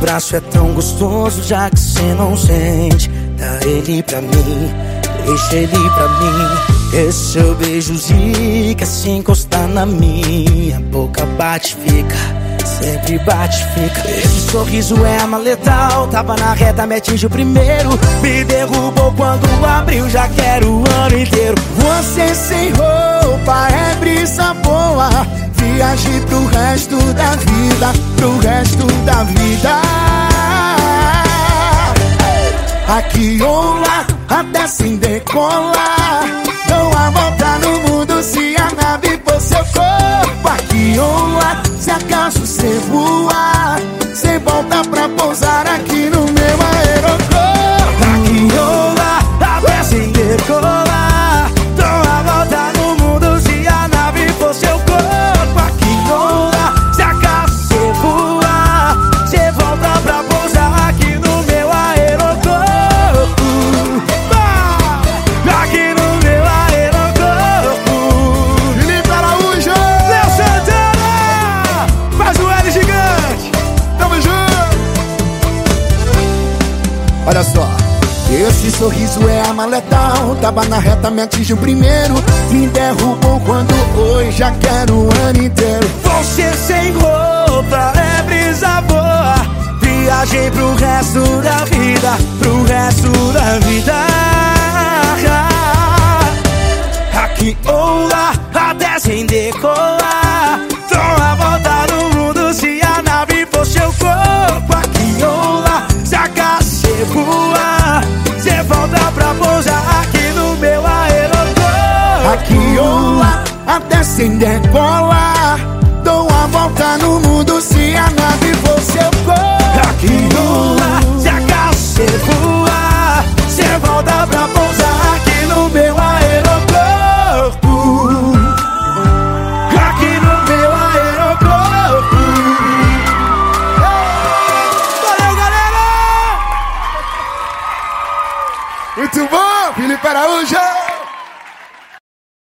abraço é tão gostoso, já que cê não sente. Dá ele pra mim, deixa ele pra mim. Esse seu beijo zica, se encostar na minha boca bate, fica. Sempre bate, fica. Esse sorriso é arma letal. Tava na reta, me atinge o primeiro. Me derrubou quando abriu, já quero o ano inteiro. Pro resto da vida, pro resto da vida. Aqui ou lá, até sem decolar. Dou a volta no mundo se a nave for seu corpo. Aqui ou lá, se acaso cê voar, cê volta pra pousar aqui no meu aeroporto. Aqui ou lá, até sem decolar. Olha só. Esse sorriso é arma letal. Tava na reta, me atingiu primeiro. Me derrubou quando hoje já quero o ano inteiro. Você sem roupa é brisa boa. Viagem pro resto da vida, pro resto da vida. Aqui ou lá, até sem decolar. Voar, cê volta pra pousar aqui no meu aeroporto. Aqui ou lá, até sem decolar. Muito bom, Felipe Araújo!